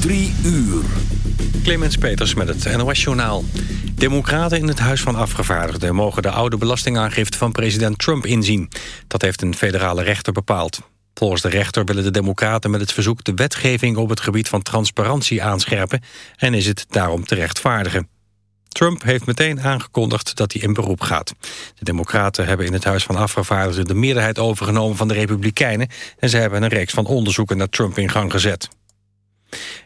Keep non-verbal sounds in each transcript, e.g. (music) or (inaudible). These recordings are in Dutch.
Drie uur. Clemens Peters met het NOS Journaal. Democraten in het Huis van Afgevaardigden... mogen de oude belastingaangifte van president Trump inzien. Dat heeft een federale rechter bepaald. Volgens de rechter willen de democraten met het verzoek... de wetgeving op het gebied van transparantie aanscherpen... en is het daarom te rechtvaardigen. Trump heeft meteen aangekondigd dat hij in beroep gaat. De democraten hebben in het Huis van Afgevaardigden... de meerderheid overgenomen van de republikeinen... en ze hebben een reeks van onderzoeken naar Trump in gang gezet.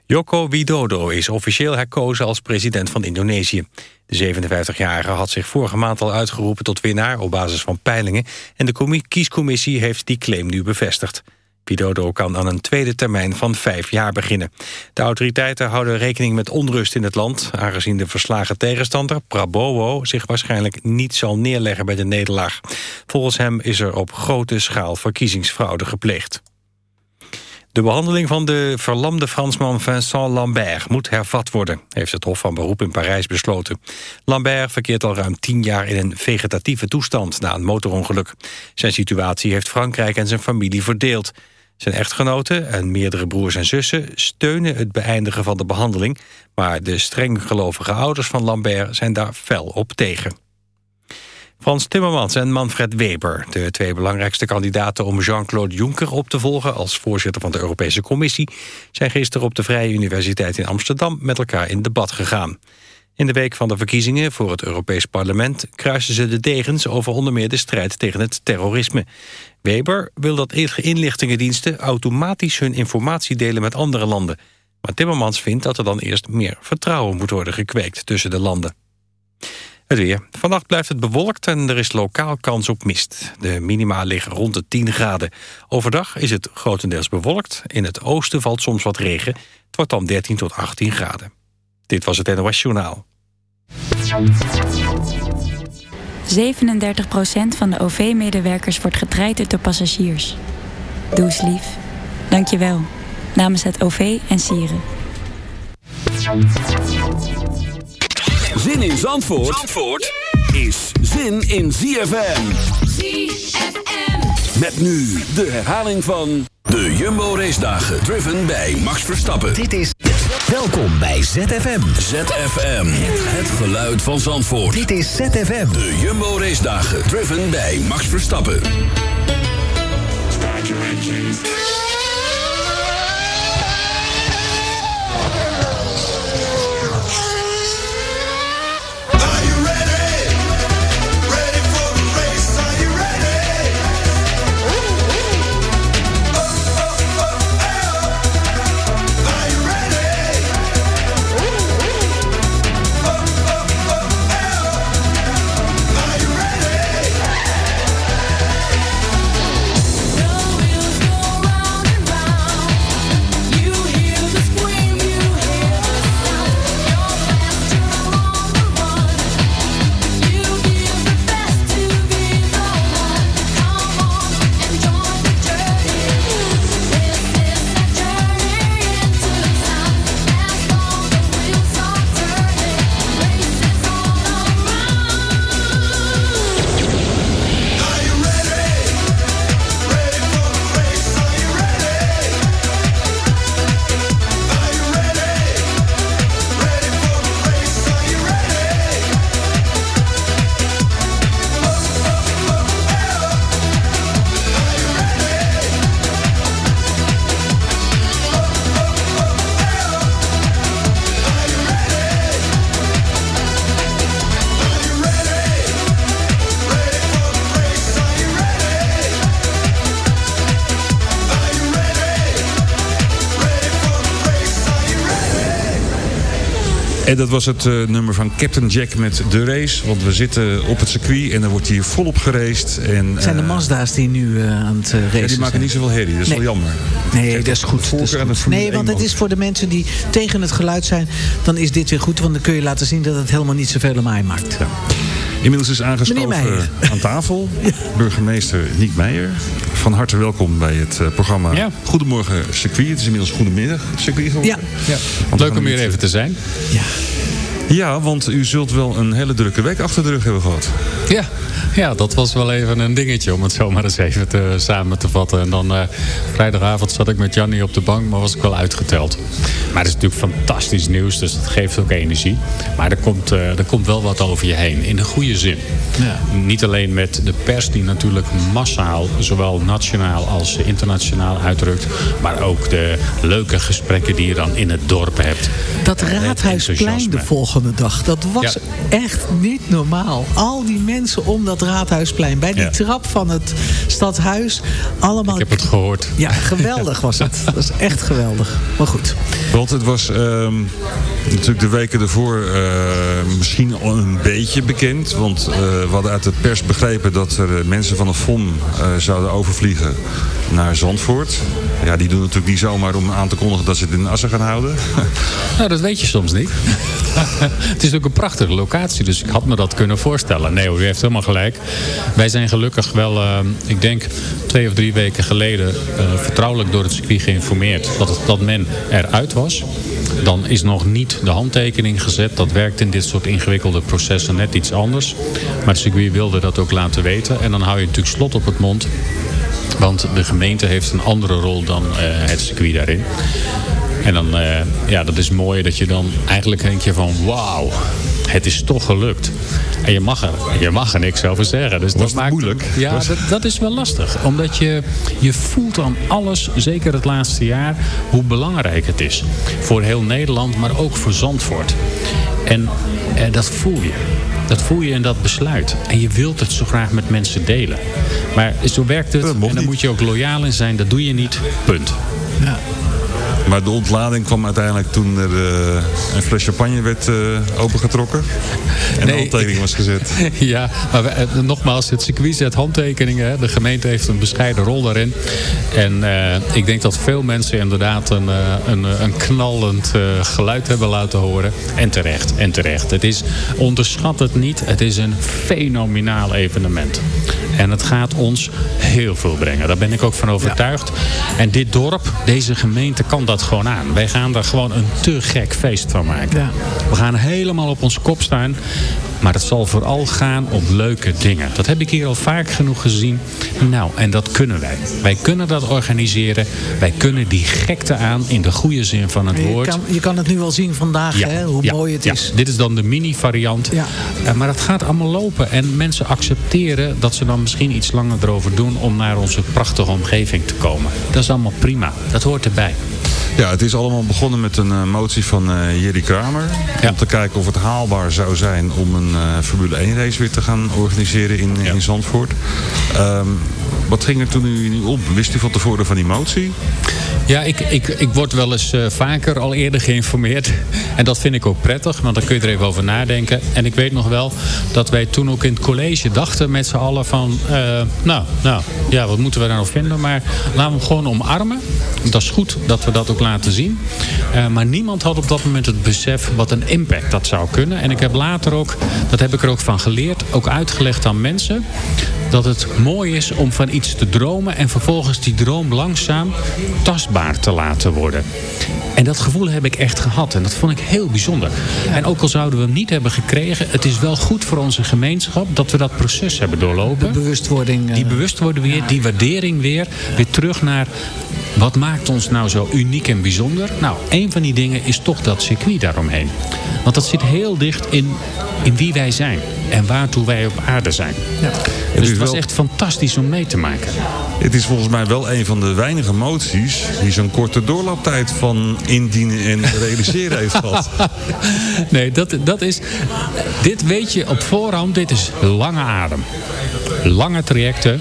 Joko Widodo is officieel herkozen als president van Indonesië. De 57-jarige had zich vorige maand al uitgeroepen tot winnaar op basis van peilingen... en de kiescommissie heeft die claim nu bevestigd. Widodo kan aan een tweede termijn van vijf jaar beginnen. De autoriteiten houden rekening met onrust in het land... aangezien de verslagen tegenstander, Prabowo... zich waarschijnlijk niet zal neerleggen bij de nederlaag. Volgens hem is er op grote schaal verkiezingsfraude gepleegd. De behandeling van de verlamde Fransman Vincent Lambert moet hervat worden, heeft het Hof van Beroep in Parijs besloten. Lambert verkeert al ruim tien jaar in een vegetatieve toestand na een motorongeluk. Zijn situatie heeft Frankrijk en zijn familie verdeeld. Zijn echtgenoten en meerdere broers en zussen steunen het beëindigen van de behandeling, maar de streng gelovige ouders van Lambert zijn daar fel op tegen. Frans Timmermans en Manfred Weber, de twee belangrijkste kandidaten om Jean-Claude Juncker op te volgen als voorzitter van de Europese Commissie, zijn gisteren op de Vrije Universiteit in Amsterdam met elkaar in debat gegaan. In de week van de verkiezingen voor het Europees Parlement kruisen ze de degens over onder meer de strijd tegen het terrorisme. Weber wil dat inlichtingendiensten automatisch hun informatie delen met andere landen. Maar Timmermans vindt dat er dan eerst meer vertrouwen moet worden gekweekt tussen de landen. Het weer. Vannacht blijft het bewolkt en er is lokaal kans op mist. De minima liggen rond de 10 graden. Overdag is het grotendeels bewolkt. In het oosten valt soms wat regen. Het wordt dan 13 tot 18 graden. Dit was het NOS Journaal. 37% van de OV-medewerkers wordt getraind door passagiers. Doe eens lief. Dank je wel. Namens het OV en Sieren. Zin in Zandvoort, Zandvoort is zin in ZFM. ZFM. Met nu de herhaling van de Jumbo Race Dagen. Driven bij Max Verstappen. Dit is... Welkom bij ZFM. ZFM. Het geluid van Zandvoort. Dit is ZFM. De Jumbo Race Dagen. Driven bij Max Verstappen. Dat was het uh, nummer van Captain Jack met de race. Want we zitten op het circuit en er wordt hier volop geraced. En, zijn de Mazda's die nu uh, aan het racen ja, die maken niet zoveel herrie, dat is nee. wel jammer. Nee, dat is goed. Dat is goed. Nee, want het is voor de mensen die tegen het geluid zijn... dan is dit weer goed, want dan kun je laten zien dat het helemaal niet zoveel lawaai maakt. Ja. Inmiddels is aangeschoven aan tafel (laughs) ja. burgemeester Niek Meijer. Van harte welkom bij het uh, programma ja. Goedemorgen Circuit. Het is inmiddels Goedemiddag Circuit geworden. Ja. ja. Leuk om hier even te zijn. Ja. Ja, want u zult wel een hele drukke week achter de rug hebben gehad. Ja, ja dat was wel even een dingetje om het zomaar eens even te, samen te vatten. En dan uh, vrijdagavond zat ik met Jannie op de bank, maar was ik wel uitgeteld. Maar het is natuurlijk fantastisch nieuws, dus dat geeft ook energie. Maar er komt, uh, er komt wel wat over je heen, in de goede zin. Ja. Niet alleen met de pers die natuurlijk massaal, zowel nationaal als internationaal uitdrukt. Maar ook de leuke gesprekken die je dan in het dorp hebt. Dat Raadhuisplein de volgende dag, dat was echt niet normaal. Al die mensen om dat Raadhuisplein, bij die trap van het stadhuis. Allemaal... Ik heb het gehoord. Ja, geweldig was het. (laughs) Dat was echt geweldig. Maar goed. Want het was ehm, natuurlijk de weken ervoor uh, misschien al een beetje bekend. Want uh, we hadden uit de pers begrepen dat er mensen van de FOM uh, zouden overvliegen naar Zandvoort. Ja, die doen natuurlijk niet zomaar om aan te kondigen dat ze het in Assen gaan houden. Nou, dat weet je soms niet. (laughs) (laughs) het is ook een prachtige locatie, dus ik had me dat kunnen voorstellen. Nee u heeft helemaal gelijk. Wij zijn gelukkig wel, uh, ik denk twee of drie weken geleden... Uh, vertrouwelijk door het circuit geïnformeerd dat, dat men eruit was. Dan is nog niet de handtekening gezet. Dat werkt in dit soort ingewikkelde processen net iets anders. Maar het circuit wilde dat ook laten weten. En dan hou je natuurlijk slot op het mond. Want de gemeente heeft een andere rol dan uh, het circuit daarin. En dan, uh, ja, dat is mooi dat je dan eigenlijk denk je van wauw, het is toch gelukt. En je mag er, je mag er niks over zeggen. Dus dat maakt moeilijk. Ja, dat, dat is wel lastig. Omdat je, je voelt aan alles, zeker het laatste jaar, hoe belangrijk het is. Voor heel Nederland, maar ook voor Zandvoort. En eh, dat voel je. Dat voel je in dat besluit. En je wilt het zo graag met mensen delen. Maar zo werkt het. En dan moet je ook loyaal in zijn. Dat doe je niet. Punt. Ja. Maar de ontlading kwam uiteindelijk toen er uh, een fles champagne werd uh, opengetrokken. En nee, de handtekening was gezet. (laughs) ja, maar we, uh, nogmaals, het circuit zet handtekeningen. Hè. De gemeente heeft een bescheiden rol daarin. En ik denk dat veel mensen inderdaad een, een, een knallend geluid hebben laten horen. En terecht, en terecht. Het is, onderschat het niet, het is een fenomenaal evenement. En het gaat ons heel veel brengen. Daar ben ik ook van overtuigd. Ja. En dit dorp, deze gemeente kan dat gewoon aan. Wij gaan er gewoon een te gek feest van maken. Ja. We gaan helemaal op ons kop staan. Maar het zal vooral gaan om leuke dingen. Dat heb ik hier al vaak genoeg gezien. Nou, en dat kunnen wij. Wij kunnen dat organiseren. Wij kunnen die gekte aan in de goede zin van het je woord. Kan, je kan het nu al zien vandaag, ja. hè, hoe ja. mooi het ja. is. Dit is dan de mini-variant. Ja. Uh, maar het gaat allemaal lopen. En mensen accepteren dat ze dan misschien iets langer erover doen... om naar onze prachtige omgeving te komen. Dat is allemaal prima. Dat hoort erbij. Ja, het is allemaal begonnen met een uh, motie van uh, Jerry Kramer. Ja. Om te kijken of het haalbaar zou zijn om een uh, Formule 1 race weer te gaan organiseren in, ja. in Zandvoort. Um, wat ging er toen u nu op? Wist u van tevoren van die motie? Ja, ik, ik, ik word wel eens vaker al eerder geïnformeerd. (laughs) En dat vind ik ook prettig, want dan kun je er even over nadenken. En ik weet nog wel dat wij toen ook in het college dachten met z'n allen van... Nou, nou, ja, wat moeten we daar nou vinden? Maar laten we hem gewoon omarmen. Dat is goed dat we dat ook laten zien. Uh, maar niemand had op dat moment het besef wat een impact dat zou kunnen. En ik heb later ook, dat heb ik er ook van geleerd, ook uitgelegd aan mensen... dat het mooi is om van iets te dromen en vervolgens die droom langzaam tastbaar te laten worden. En dat gevoel heb ik echt gehad. En dat vond ik heel bijzonder. En ook al zouden we hem niet hebben gekregen... het is wel goed voor onze gemeenschap dat we dat proces hebben doorlopen. De bewustwording. Uh, die bewustwording weer, die waardering weer. Weer terug naar... wat maakt ons nou zo uniek en bijzonder? Nou, een van die dingen is toch dat circuit daaromheen. Want dat zit heel dicht in, in wie wij zijn. En waartoe wij op aarde zijn. Ja. Dus het was wel... echt fantastisch om mee te maken. Het is volgens mij wel een van de weinige moties... die zo'n korte doorlooptijd van indienen en (laughs) realiseren heeft gehad. (laughs) Nee, dat, dat is... Dit weet je op voorhand. Dit is lange adem. Lange trajecten.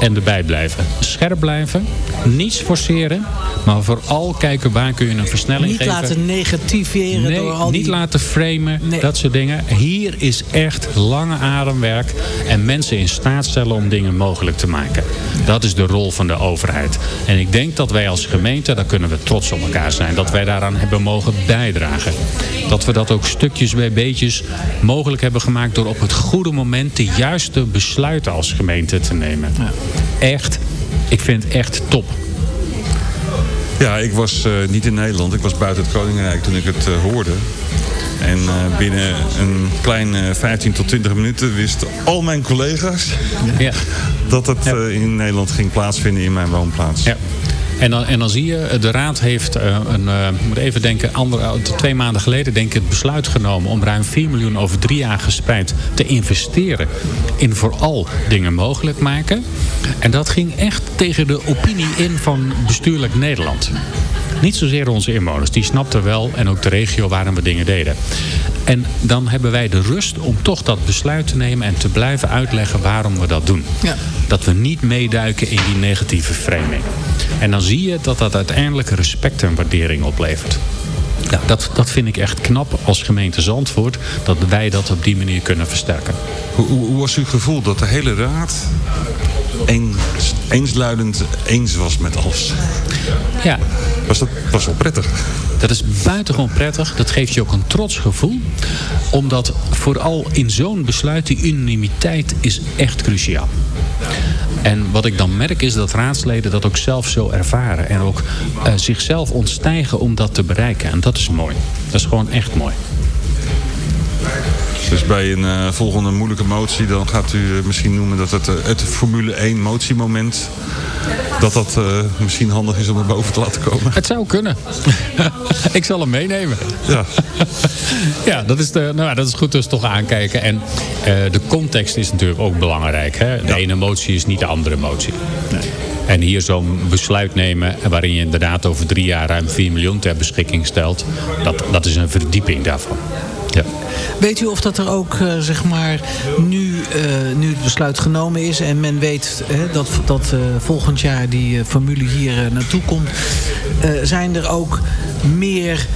En erbij blijven. Scherp blijven. Niets forceren. Maar vooral kijken waar kun je een versnelling niet geven. Niet laten negativeren nee, door al niet die... laten framen. Nee. Dat soort dingen. Hier is echt lange ademwerk. En mensen in staat stellen om dingen mogelijk te maken. Dat is de rol van de overheid. En ik denk dat wij als gemeente, daar kunnen we trots op elkaar zijn. Dat wij daaraan hebben mogen bijdragen. Dat we dat ook stukjes bij beetjes mogelijk hebben gemaakt. Door op het goede moment de juiste besluiten als gemeente te nemen. Ja. Echt, ik vind het echt top. Ja, ik was uh, niet in Nederland. Ik was buiten het Koninkrijk toen ik het uh, hoorde. En uh, binnen een klein 15 tot 20 minuten wisten al mijn collega's... Ja. (laughs) dat het in Nederland ging plaatsvinden in mijn woonplaats. Ja. En dan, en dan zie je, de Raad heeft uh, een, uh, moet even denken, andere, twee maanden geleden denk ik het besluit genomen om ruim 4 miljoen over drie jaar gespreid te investeren in vooral dingen mogelijk maken. En dat ging echt tegen de opinie in van bestuurlijk Nederland. Niet zozeer onze inwoners, die snapten wel en ook de regio waarom we dingen deden. En dan hebben wij de rust om toch dat besluit te nemen en te blijven uitleggen waarom we dat doen. Ja. Dat we niet meeduiken in die negatieve framing. En dan zie je dat dat uiteindelijk respect en waardering oplevert. Ja, dat, dat vind ik echt knap als gemeente Zandvoort. Dat wij dat op die manier kunnen versterken. Hoe, hoe, hoe was uw gevoel dat de hele raad eens, eensluidend eens was met alles? Ja. Was dat was wel prettig? Dat is buitengewoon prettig. Dat geeft je ook een trots gevoel. Omdat vooral in zo'n besluit die unanimiteit is echt cruciaal. En wat ik dan merk is dat raadsleden dat ook zelf zo ervaren. En ook uh, zichzelf ontstijgen om dat te bereiken. En dat is mooi. Dat is gewoon echt mooi. Dus bij een uh, volgende moeilijke motie... dan gaat u uh, misschien noemen dat het, uh, het Formule 1 motiemoment... dat dat misschien handig is om er boven te laten komen. Het zou kunnen. (laughs) ik zal hem meenemen. Ja, (laughs) ja dat, is de, nou, dat is goed dus toch aankijken. En de context is natuurlijk ook belangrijk. Hè? De ja. ene motie is niet de andere motie. Nee. En hier zo'n besluit nemen waarin je inderdaad over drie jaar ruim 4 miljoen ter beschikking stelt. Dat, dat is een verdieping daarvan. Weet u of dat er ook, uh, zeg maar, nu, uh, nu het besluit genomen is... en men weet dat, dat volgend jaar die formule hier naartoe komt... zijn er ook meer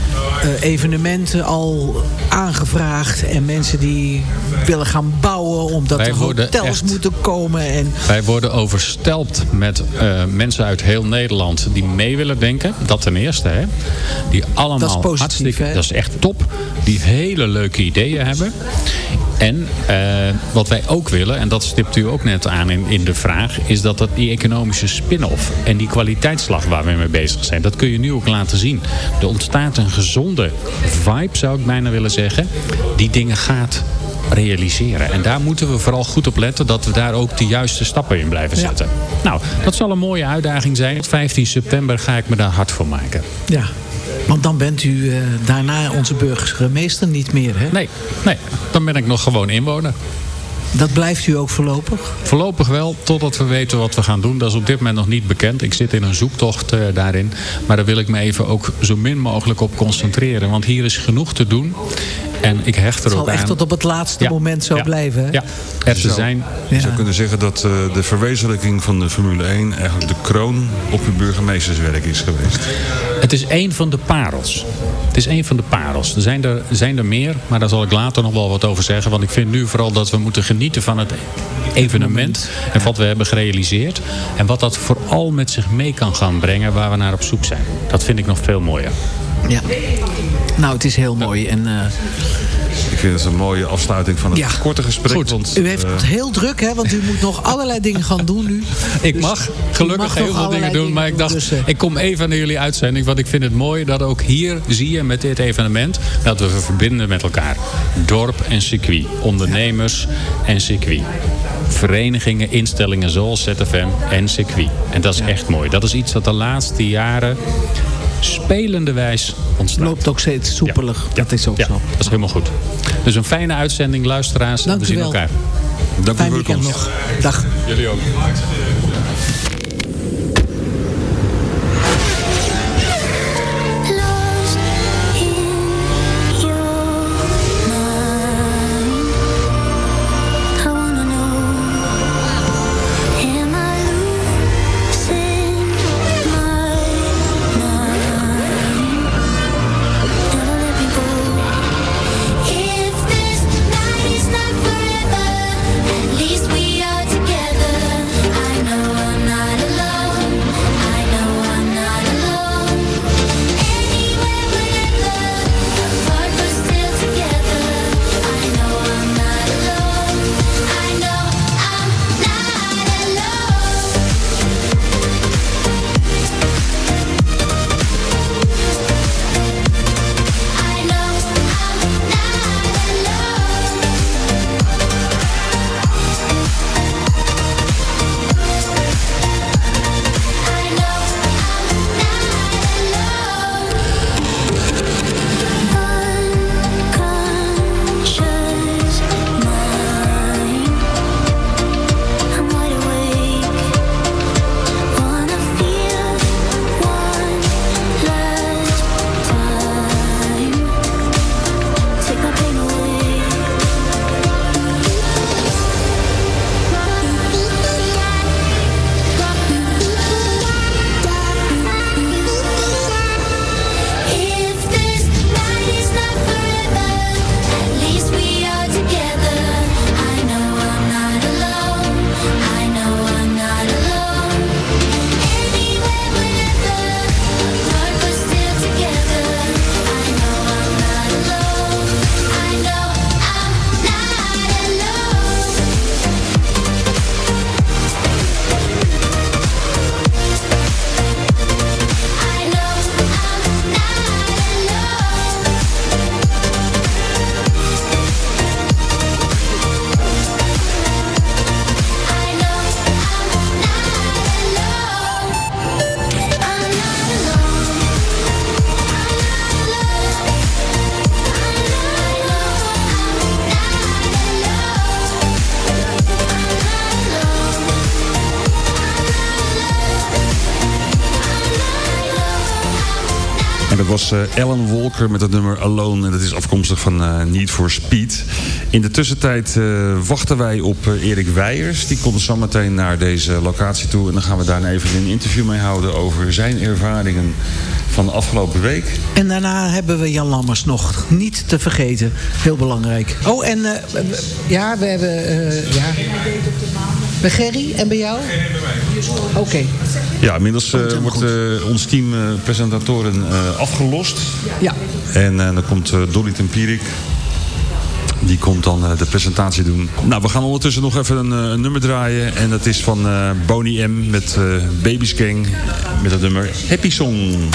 evenementen al aangevraagd... en mensen die willen gaan bouwen omdat Wij er hotels echt, moeten komen. En... Wij worden overstelpt met mensen uit heel Nederland die mee willen denken. Dat ten eerste, hè. Die allemaal dat is positief, hartstikke... Hè? Dat is echt top. Die hele leuke ideeën hebben. En uh, wat wij ook willen, en dat stipt u ook net aan in, in de vraag... is dat, dat die economische spin-off en die kwaliteitsslag waar we mee bezig zijn... dat kun je nu ook laten zien. Er ontstaat een gezonde vibe, zou ik bijna willen zeggen... die dingen gaat realiseren. En daar moeten we vooral goed op letten dat we daar ook de juiste stappen in blijven zetten. Ja. Nou, dat zal een mooie uitdaging zijn. Op 15 september ga ik me daar hard voor maken. Ja, want dan bent u uh, daarna onze burgemeester niet meer, hè? Nee, nee, dan ben ik nog gewoon inwoner. Dat blijft u ook voorlopig? Voorlopig wel, totdat we weten wat we gaan doen. Dat is op dit moment nog niet bekend. Ik zit in een zoektocht uh, daarin. Maar daar wil ik me even ook zo min mogelijk op concentreren. Want hier is genoeg te doen. En ik hecht er ook aan. Het zal echt tot op het laatste ja. moment zo ja. blijven. Hè? Ja, er te zijn. Je zou kunnen zeggen dat uh, de verwezenlijking van de Formule 1... eigenlijk de kroon op uw burgemeesterswerk is geweest. Het is één van de parels. Het is één van de parels. Er zijn er, zijn er meer, maar daar zal ik later nog wel wat over zeggen. Want ik vind nu vooral dat we moeten genieten van het evenement. En wat we hebben gerealiseerd. En wat dat vooral met zich mee kan gaan brengen waar we naar op zoek zijn. Dat vind ik nog veel mooier. Ja. Nou, het is heel mooi. En, uh... Ik vind het een mooie afsluiting van het ja. korte gesprek. Goed. Want, u heeft het uh... heel druk, hè? Want u moet nog allerlei dingen gaan doen nu. (laughs) Ik dus mag gelukkig mag heel veel dingen doen. Maar ik dacht, dus, uh... ik kom even naar jullie uitzending. Want ik vind het mooi dat ook hier zie je met dit evenement... dat we verbinden met elkaar. Dorp en circuit. Ondernemers ja. en circuit. Verenigingen, instellingen zoals ZFM en circuit. En dat is ja. echt mooi. Dat is iets dat de laatste jaren spelende wijs ontstaat. Loopt ook steeds soepelig. Ja. Dat is ook ja, zo. Dat is helemaal goed. Dus een fijne uitzending, luisteraars. Dank we zien wel. elkaar. Dank Fijn u weekend nog. Dag. Jullie ook. Was uh, Alan Walker met het nummer Alone. En dat is afkomstig van uh, Need for Speed. In de tussentijd uh, wachten wij op Erik Weijers. Die komt zometeen naar deze locatie toe. En dan gaan we daar even een interview mee houden over zijn ervaringen van de afgelopen week. En daarna hebben we Jan Lammers nog niet te vergeten. Heel belangrijk. Oh, en ja, we hebben... Ja. Bij Gerry en bij jou? Oké. Okay. Ja, inmiddels uh, wordt ons team presentatoren afgelost. Ja. En dan komt Dolly Tempierik. Die komt dan de presentatie doen. Nou, we gaan ondertussen nog even een, een nummer draaien. En dat is van Boney M met Baby's Gang. Met het nummer Happy Song.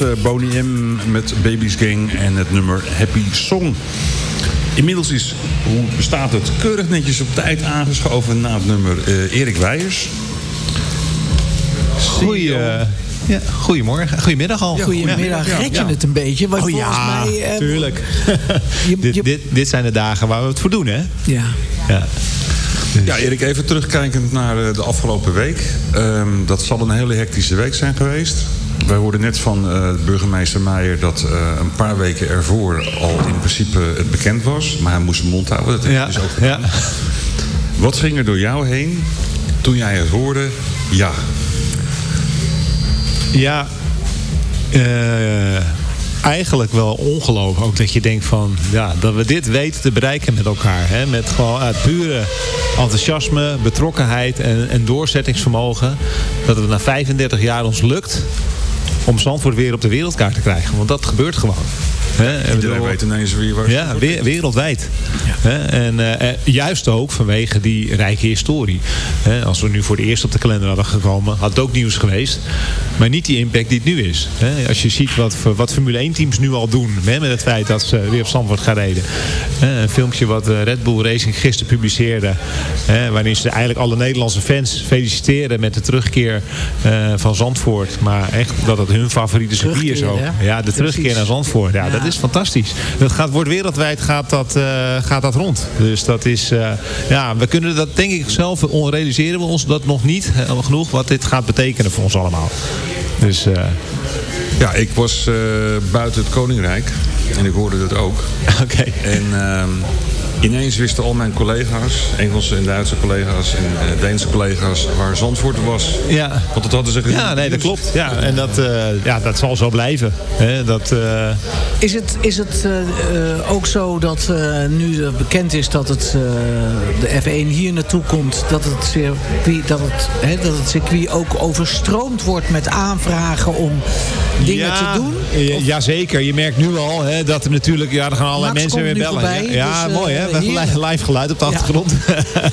Was uh, Boney M met Baby's Gang en het nummer Happy Song. Inmiddels is, hoe bestaat het, keurig netjes op tijd aangeschoven na het nummer uh, Erik Weijers. Goeie, Ja, goedemorgen. Goedemiddag al. Goedemiddag. Red je het een beetje? Want Oh volgens ja, mij, eh, tuurlijk. (laughs) (laughs) je- dit, je- dit, dit zijn de dagen waar we het voor doen, hè? Ja. Ja. Ja, Erik, even terugkijkend naar eh, de afgelopen week. Ehm, dat zal een hele hectische week zijn geweest. Wij hoorden net van eh, burgemeester Meijer dat eh, een paar weken ervoor al in principe het bekend was. Maar hij moest zijn mond houden. Dat heeft Ja, dus ook gedaan. ja. Wat ging er door jou heen toen jij het hoorde? Ja. Ja, eh, eigenlijk wel ongelooflijk. Ook dat je denkt van, ja, dat we dit weten te bereiken met elkaar. Hè? Met gewoon uit pure enthousiasme, betrokkenheid en, en doorzettingsvermogen. Dat het na 35 jaar ons lukt om Zandvoort weer op de wereldkaart te krijgen. Want dat gebeurt gewoon. Hè? En Iedereen bedoel- weet ineens wie waar Ja, weer, wereldwijd. Hè, En eh, eh, juist ook vanwege die rijke historie. Hè, als we nu voor de eerst op de kalender hadden gekomen, had het ook nieuws geweest. Maar niet die impact die het nu is. Hè. Als je ziet wat, wat Formule 1 teams nu al doen. Hè, met het feit dat ze weer op Zandvoort gaan rijden. Hè, een filmpje wat eh, Red Bull Racing gisteren publiceerde. Hè, waarin ze eigenlijk alle Nederlandse fans feliciteren met de terugkeer eh, van Zandvoort. Maar echt dat het hun favoriete circuit is ook. Ja, de terugkeer naar Zandvoort. Ja, Ja. Dat is fantastisch. Dat gaat, wordt wereldwijd gaat dat, eh, gaat dat rond. Dus dat is, eh, ja, we kunnen dat denk ik zelf realiseren we ons dat nog niet helemaal genoeg. Wat dit gaat betekenen voor ons allemaal. Dus eh, Ja, ik was eh, buiten het Koninkrijk. En ik hoorde dat ook. (laughs) oké. En ehm, ineens wisten al mijn collega's, Engelse en Duitse collega's en eh, Deense collega's, waar Zandvoort was. Ja. Want dat hadden ze gezien. Ja, nee, dat klopt. Ja, en dat, eh, ja, dat zal zo blijven. Hè, dat, eh, Is het, is het ook zo dat eh, nu bekend is dat het, eh, de F1 hier naartoe komt... dat het circuit, dat het, hè, dat het circuit ook overstroomd wordt met aanvragen om dingen ja, te doen? Ja, jazeker. Je merkt nu al hè, dat er natuurlijk... Ja, er gaan allerlei Max mensen weer bellen. voorbij, ja, dus, mooi hè. Hebben li- live geluid op de achtergrond.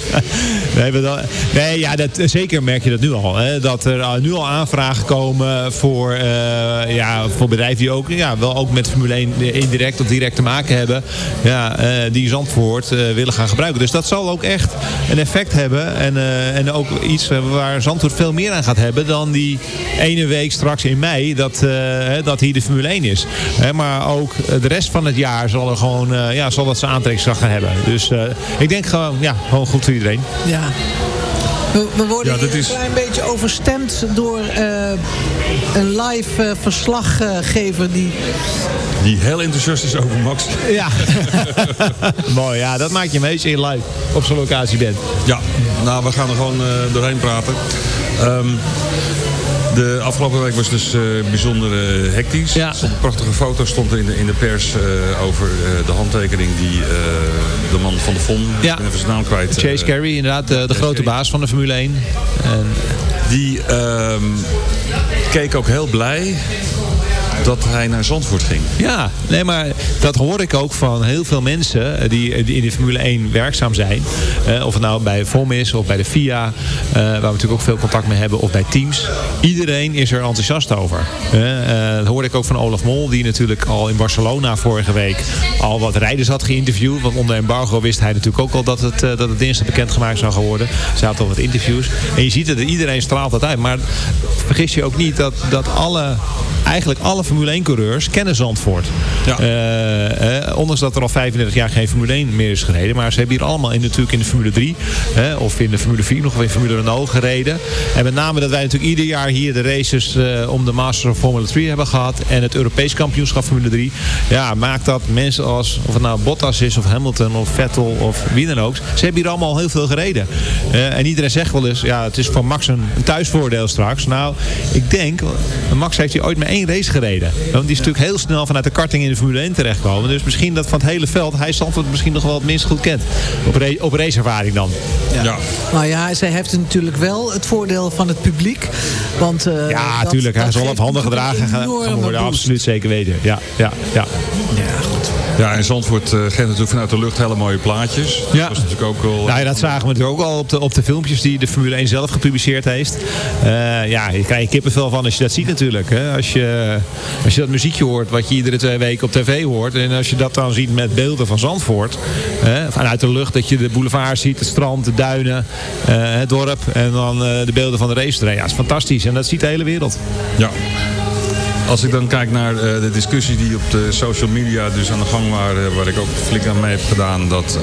(laughs) nee, dan, nee, ja, dat, zeker merk je dat nu al. Hè, dat er uh, nu al aanvragen komen voor, eh, ja, voor bedrijven die ook, ja, wel ook met Formule 1 indirect of direct te maken hebben. Ja, eh, die Zandvoort eh, willen gaan gebruiken. Dus dat zal ook echt een effect hebben. En, eh, en ook iets eh, waar Zandvoort veel meer aan gaat hebben dan die ene week straks in mei dat, eh, dat hier de Formule 1 is. Hè, maar ook eh, de rest van het jaar zal er gewoon eh, ja, zal dat zijn aantrekkingskracht gaan hebben. Dus eh, ik denk gewoon, ja, gewoon goed voor iedereen. Ja. We, we worden Ja, dat hier is- een klein beetje overstemd door eh, een live eh, verslaggever die... Die heel enthousiast is over Max. Ja. (laughs) Mooi, ja, dat maakt je mee als je live op zo'n locatie bent. Ja, nou, we gaan er gewoon eh, doorheen praten. Ehm, de afgelopen week was dus eh, bijzonder eh, hectisch. Ja. Er stond een prachtige foto stond er in de, in de pers eh, over de handtekening die de man van de FON, Ja. ik ben even zijn naam kwijt. Chase Carey, inderdaad, de, de grote Carey. baas van de Formule 1. En, Die ehm, keek ook heel blij dat hij naar Zandvoort ging. Ja, nee, maar dat hoor ik ook van heel veel mensen eh, die, die in de Formule 1 werkzaam zijn. Eh, of het nou bij FOM is of bij de FIA, eh, waar we natuurlijk ook veel contact mee hebben, of bij teams. Iedereen is er enthousiast over. Eh, eh, dat hoorde ik ook van Olaf Mol, die natuurlijk al in Barcelona vorige week al wat rijders had geïnterviewd. Want onder embargo wist hij natuurlijk ook al dat het, eh, dat het dinsdag bekendgemaakt zou worden. Ze hadden al wat interviews. En je ziet het, iedereen straalt dat uit. Maar vergis je ook niet dat, dat alle, eigenlijk alle 1 coureurs kennen Zandvoort. Ja. Eh, eh, ondanks dat er al 35 jaar geen Formule 1 meer is gereden. Maar ze hebben hier allemaal in, natuurlijk in de Formule 3 eh, of in de Formule 4 nog of in Formule Renault gereden. En met name dat wij natuurlijk ieder jaar hier de races eh, om de Masters of Formula 3 hebben gehad. En het Europees kampioenschap Formule 3. Ja, maakt dat mensen als, of het nou Bottas is of Hamilton of Vettel of wie dan ook. Ze hebben hier allemaal heel veel gereden. En iedereen zegt wel eens, ja het is voor Max een, een thuisvoordeel straks. Nou, ik denk, Max heeft hier ooit maar één race gereden. Want die is natuurlijk heel snel vanuit de karting in de Formule 1 terechtkomen. Dus misschien dat van het hele veld, hij Zandvoort misschien nog wel het minst goed kent. Op, ra op raceervaring dan. Ja. Nou ja, zij heeft natuurlijk wel het voordeel van het publiek. Want, eh, Ja, dat- natuurlijk. Hij zal op handen gedragen gaan worden. Absoluut zeker weten. Ja, ja, ja. Ja, en Zandvoort eh, geeft natuurlijk vanuit de lucht hele mooie plaatjes. Ja. Dat was natuurlijk ook wel... Nou ja, dat zagen we natuurlijk ook al op de, op de filmpjes die de Formule 1 zelf gepubliceerd heeft. Eh, ja, je krijgt kippenvel van als je dat ziet natuurlijk. Hè. Als je Als je dat muziekje hoort wat je iedere twee weken op tv hoort. En als je dat dan ziet met beelden van Zandvoort. Hè, vanuit de lucht dat je de boulevard ziet, het strand, de duinen, eh, het dorp. En dan de beelden van de race. Ja, dat is fantastisch. En dat ziet de hele wereld. Ja. Als ik dan kijk naar eh, de discussies die op de social media dus aan de gang waren, waar ik ook flink aan mee heb gedaan, dat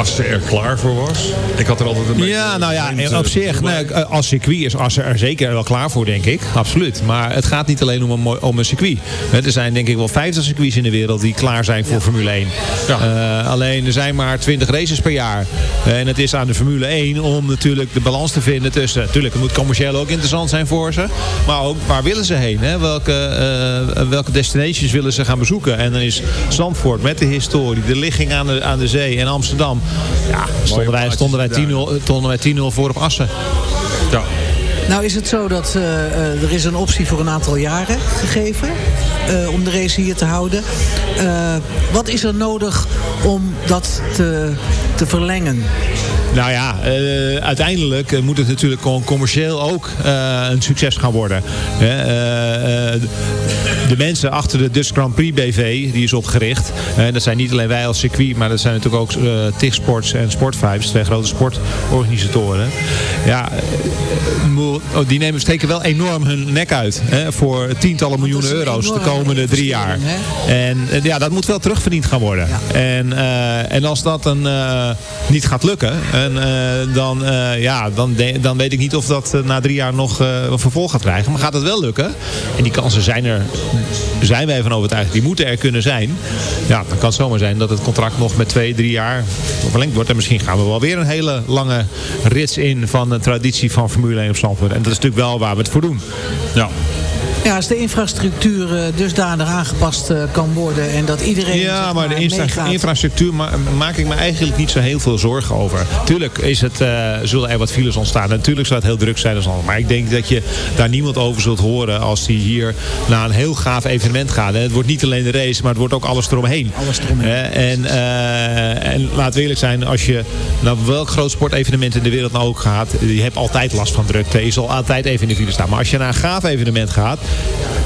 uh, Assen er klaar voor was. Ik had er altijd een beetje... Ja, nou ja, vreemd, op eh, zich, nee, bij. als circuit is Assen er zeker wel klaar voor, denk ik. Absoluut. Maar het gaat niet alleen om een, om een circuit. Er zijn denk ik wel 50 circuits in de wereld die klaar zijn voor Formule 1. Eh, alleen er zijn maar 20 races per jaar. En het is aan de Formule 1 om natuurlijk de balans te vinden tussen... Natuurlijk, het moet commercieel ook interessant zijn voor ze. Maar ook, waar willen ze heen? Hè? Welke, eh, welke destinations willen ze gaan bezoeken? En dan is Zandvoort met de historie, de ligging aan de, aan de zee en Amsterdam. Ja, stonden wij, stonden wij 10-0 stonden wij 10-0 voor op Assen. Ja. Nou is het zo dat eh, eh, er is een optie voor een aantal jaren gegeven eh, om de race hier te houden. Eh, wat is er nodig om dat te, te verlengen? Nou ja, eh, uiteindelijk eh, moet het natuurlijk gewoon commercieel ook eh, een succes gaan worden. Hè, de mensen achter de Dutch Grand Prix BV, die is opgericht. En dat zijn niet alleen wij als circuit, maar dat zijn natuurlijk ook eh TIG Sports en Sportvibes, twee grote sportorganisatoren. Ja, oh, die nemen steken wel enorm hun nek uit hè, voor tientallen miljoenen is een euro's de komende drie jaar. En ja, dat moet wel terugverdiend gaan worden. En, en als dat dan niet gaat lukken, en, eh, dan, eh, ja, dan, dan weet ik niet of dat eh, na drie jaar nog een vervolg gaat krijgen. Maar gaat het wel lukken, en die kansen zijn er, zijn wij van overtuigd, die moeten er kunnen zijn. Ja, dan kan het zomaar zijn dat het contract nog met twee, drie jaar verlengd wordt. En misschien gaan we wel weer een hele lange rits in van de traditie van Formule 1 op Zandvoort. En dat is natuurlijk wel waar we het voor doen. Ja. Ja, als de infrastructuur eh, dusdanig aangepast eh, kan worden en dat iedereen Ja, zeg maar de infra- infrastructuur ma- maak ik me eigenlijk niet zo heel veel zorgen over. Tuurlijk is het, eh, zullen er wat files ontstaan. Natuurlijk zal het heel druk zijn. Maar ik denk dat je daar niemand over zult horen als die hier naar een heel gaaf evenement gaat. En het wordt niet alleen de race, maar het wordt ook alles eromheen. Alles eromheen. En, en we eerlijk zijn, als je naar welk groot sportevenement in de wereld nou ook gaat, je hebt altijd last van drukte. Je zal altijd even in de file staan. Maar als je naar een gaaf evenement gaat,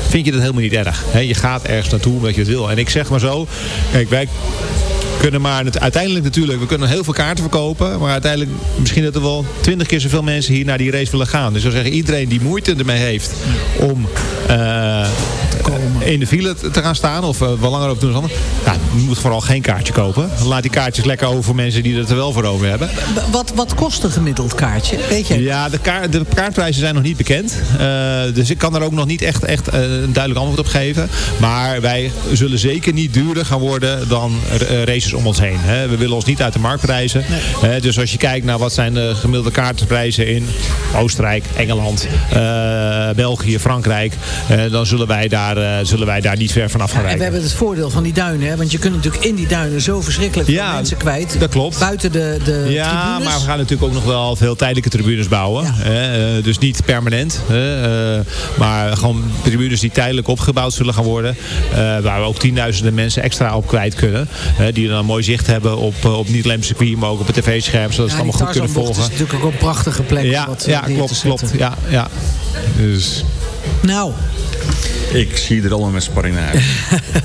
vind je dat helemaal niet erg. Je gaat ergens naartoe omdat je het wil. En ik zeg maar zo, kijk, wij kunnen maar uiteindelijk natuurlijk, we kunnen heel veel kaarten verkopen, maar uiteindelijk misschien dat er wel twintig keer zoveel mensen hier naar die race willen gaan. Dus ik zou zeggen, iedereen die moeite ermee heeft om eh, in de file te gaan staan of eh, wel langer op doen dan ander, ja, moet vooral geen kaartje kopen. Laat die kaartjes lekker over voor mensen die het er wel voor over hebben. Wat, wat kost een gemiddeld kaartje? Weet je? Ja, de, kaart, de kaartprijzen zijn nog niet bekend. Eh, dus ik kan er ook nog niet echt, echt eh, een duidelijk antwoord op geven. Maar wij zullen zeker niet duurder gaan worden dan races om ons heen. Hè. We willen ons niet uit de markt prijzen. Dus als je kijkt naar wat zijn de gemiddelde kaartprijzen in Oostenrijk, Engeland, België, Frankrijk. dan zullen wij, daar, zullen wij daar niet ver vanaf gaan En we rijden. hebben het voordeel van die duinen, hè? want je kunt natuurlijk in die duinen zo verschrikkelijk veel Ja, mensen kwijt. dat klopt. Buiten de, de Ja, tribunes. maar we gaan natuurlijk ook nog wel veel tijdelijke tribunes bouwen. hè, eh, dus niet permanent. hè, eh, maar gewoon tribunes die tijdelijk opgebouwd zullen gaan worden. eh, waar we ook tienduizenden mensen extra op kwijt kunnen. die dan een mooi zicht hebben op, eh, op niet alleen circuit, maar ook op het tv-scherm. Zodat ze het allemaal goed kunnen volgen. is natuurlijk ook een prachtige plek Ja, wat eh, ja klopt, klopt. Ja, ja. Dus Nou, Ik zie er allemaal met sparring naar uit.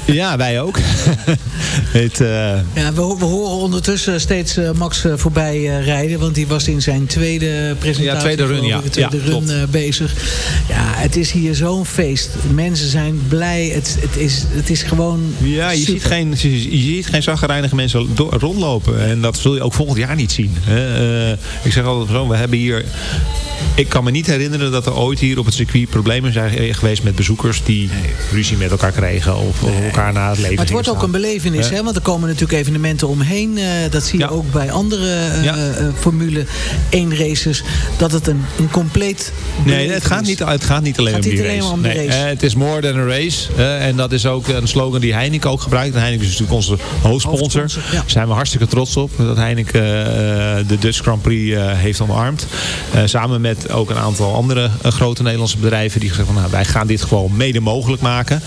(laughs) ja, wij ook. (laughs) het, eh, ja, we, we horen ondertussen steeds eh, Max eh, voorbij rijden. Want die was in zijn tweede presentatie. Ja, tweede run, ja. tweede Ja, run klopt. bezig. Ja, het is hier zo'n feest. Mensen zijn blij. Het, het, is, het is gewoon Ja, je super. ziet geen, je, je ziet geen zaggerijnige mensen rondlopen. En dat zul je ook volgend jaar niet zien. hè. Eh, ik zeg altijd zo, we hebben hier... Ik kan me niet herinneren dat er ooit hier op het circuit problemen zijn geweest met bezoekers die ruzie met elkaar kregen of elkaar na het leven Maar het wordt ook een belevenis, Hè? Hè? want er komen natuurlijk evenementen omheen. eh, dat zie je Ja. ook bij andere eh, Ja. eh, Formule 1 races. Dat het een, een compleet Nee, het gaat, niet, het gaat niet alleen Gaat om die race. om Nee, race. het is more than a race. en dat is ook een slogan die Heineken ook gebruikt. En Heineken is natuurlijk onze hoofdsponsor. Ja. Daar zijn we hartstikke trots op. Dat Heineken de Dutch Grand Prix heeft omarmd. Samen met ook een aantal andere grote Nederlandse bedrijven. Die gezegd van nou, wij gaan dit gewoon mede mogelijk maken.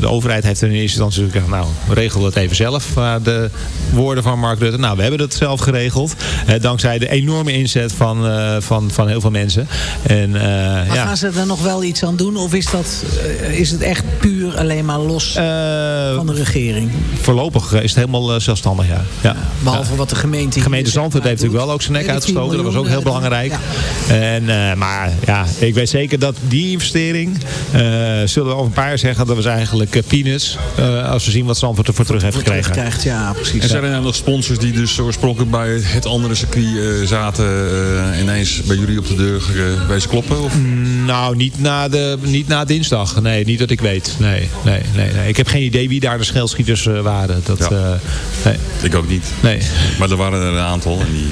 De overheid heeft er in eerste instantie gezegd nou regel dat even zelf. Maar de woorden van Mark Rutte, nou we hebben dat zelf geregeld. Eh, dankzij de enorme inzet van, eh, van, van heel veel mensen. En, eh, Maar ja. gaan ze er nog wel iets aan doen? Of is, dat, eh, is het echt puur alleen maar los Eh, van de regering? voorlopig is het helemaal eh, zelfstandig, ja. ja. Behalve wat de gemeente... De gemeente Zandvoort heeft natuurlijk wel ook zijn nek uitgestoken. Dat was ook heel belangrijk. En, eh, maar ja, ik weet zeker dat die investering... eh, zullen we over een paar jaar zeggen... dat was eigenlijk eh, peanuts. eh, als we zien wat Zandvoort ervoor terug heeft Terugkrijgt, ja, precies. En zijn er nou nog sponsors die dus oorspronkelijk bij het andere circuit eh, zaten... eh, ineens bij jullie op de deur uh, wezen kloppen? Of? Nou, niet na, de, niet na dinsdag. Nee, niet dat ik weet. Nee, nee, nee, nee. Ik heb geen idee wie daar de scheldschieters eh, waren. Dat, Ja. eh, nee, Ik ook niet. nee. Maar er waren er een aantal. En die,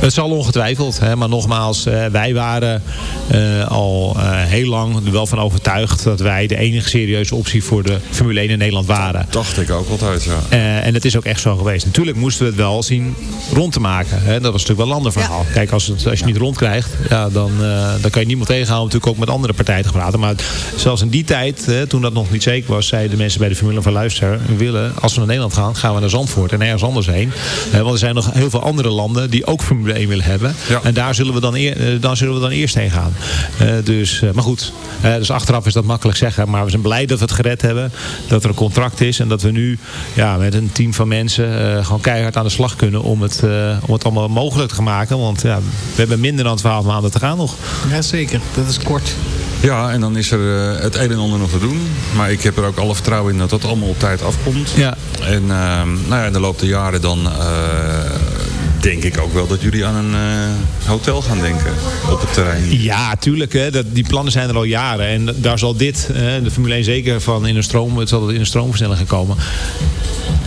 Het zal ongetwijfeld. Hè, maar nogmaals, eh, wij waren eh, al eh, heel lang er wel van overtuigd... dat wij de enige serieuze optie voor de Formule 1 in Nederland waren. dacht ik ook altijd, ja. Eh, en het is ook echt zo geweest. Natuurlijk moesten we het wel zien rond te maken. Hè? Dat was natuurlijk wel een ander verhaal. Kijk, als, het, als je niet rond krijgt, ja, dan, eh, dan kan je niemand tegenhouden... om natuurlijk ook met andere partijen te praten. Maar zelfs in die tijd, hè, toen dat nog niet zeker was... zeiden de mensen bij de Formule van Luister... we willen, als we naar Nederland gaan, gaan we naar Zandvoort en ergens anders heen. Want er zijn nog heel veel andere landen die ook Formule 1 willen hebben. Ja. En daar zullen we dan, eer, eh, dan zullen we dan eerst heen gaan. Eh, dus, eh, maar goed, eh, dus achteraf is dat makkelijk zeggen. Maar we zijn blij dat we het gered hebben. Dat er een contract is. En dat we nu ja, met een team van mensen eh, gewoon keihard aan de slag kunnen om het, eh, om het allemaal mogelijk te maken. Want ja, we hebben minder dan 12 maanden te gaan nog. Jazeker, dat is kort. Ja, en dan is er eh, het een en ander nog te doen. Maar ik heb er ook alle vertrouwen in dat dat allemaal op tijd afkomt. Ja. En ehm, nou ja, in de loop der jaren dan eh, denk ik ook wel dat jullie aan een eh, hotel gaan denken op het terrein. Ja, tuurlijk. Hè, dat, die plannen zijn er al jaren. En daar zal dit, de Formule 1 zeker van in een stroom, het zal in een stroomversnelling gaan komen.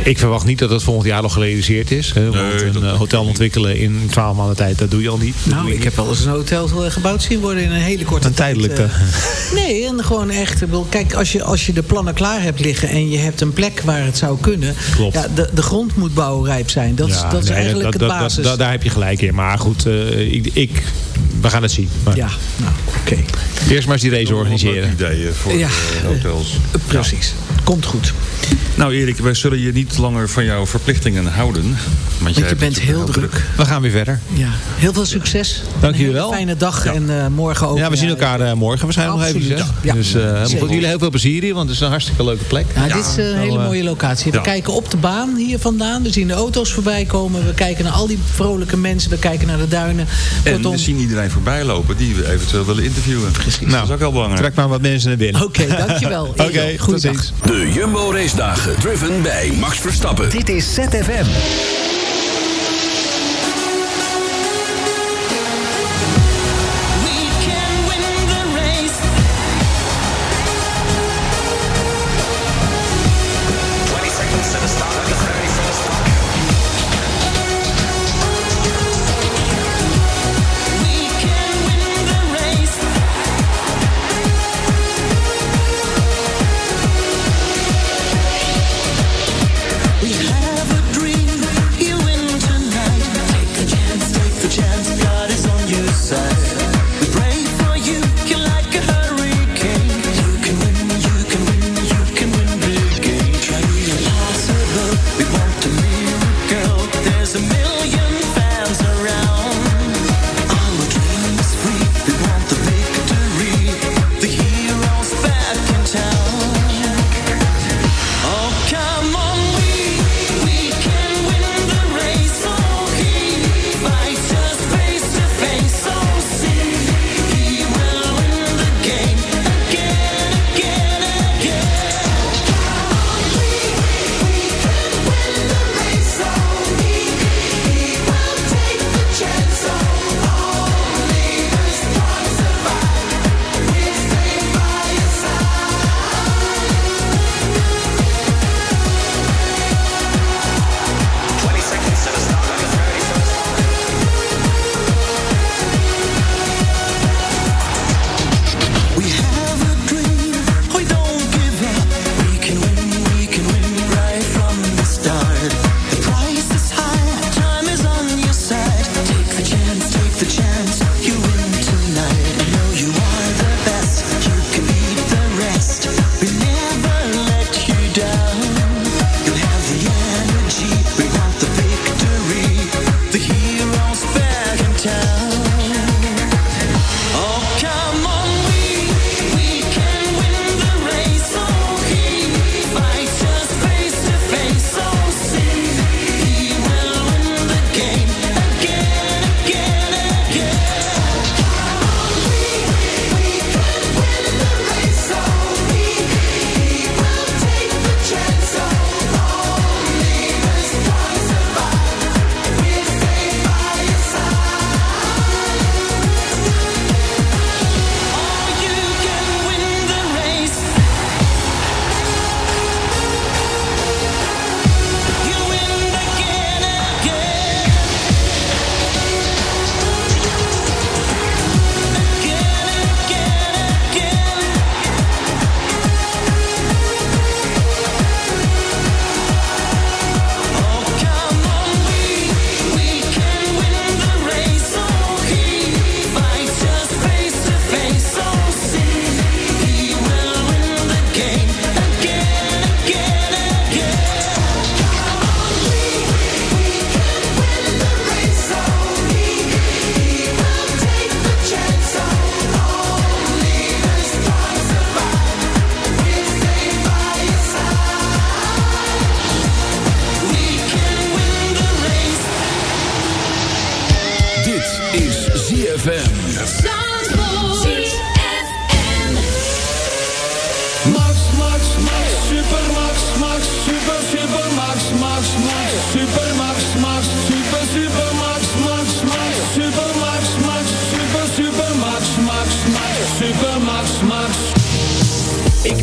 Ik verwacht niet dat het volgend jaar nog gerealiseerd is. Hè, want dat een eh, hotel ontwikkelen in 12 maanden tijd, dat doe je al niet. Dat Nou, ik heb wel eens een hotel gebouwd zien worden in een hele korte Een tijd. tijdelijke. eh. (laughs) Nee, en gewoon echt. bedoel, Kijk, als je, als je de plannen klaar hebt liggen en je hebt een plek waar het zou kunnen. Klopt. Ja, de, de grond moet bouwrijp zijn. Dat, Ja, dat is nee, eigenlijk dat- het dat- basis. dat- daar heb je gelijk in. Maar goed, eh, ik, ik, we gaan het zien. Maar ja, nou, oké. Eerst maar eens die race organiseren. Ideeën voor Ja. eh, hotels. Precies. Komt goed. Nou Erik, wij zullen je niet langer van jouw verplichtingen houden. Want, Want jij je bent heel druk. We gaan weer verder. Ja. Heel veel succes. Dank jullie wel. Fijne dag en eh, morgen ook. Ja, we zien elkaar eh, morgen waarschijnlijk nog Absoluut. even. Ja. Dus eh, goed, jullie heel veel plezier hier, want het is een hartstikke leuke plek. Ja, dit is een hele eh, mooie locatie. We ja. kijken op de baan hier vandaan. We zien de auto's voorbij komen. We kijken naar al die vrolijke mensen. We kijken naar de duinen. En Kortom, we zien iedereen voorbij lopen die we eventueel willen interviewen. Precies. dat is ook wel belangrijk. Trek maar wat mensen naar binnen. Oké, dankjewel. (laughs) Oké, goeiedag. ziens. De Jumbo Race Dagen. Driven bij Max Verstappen. Dit is ZFM.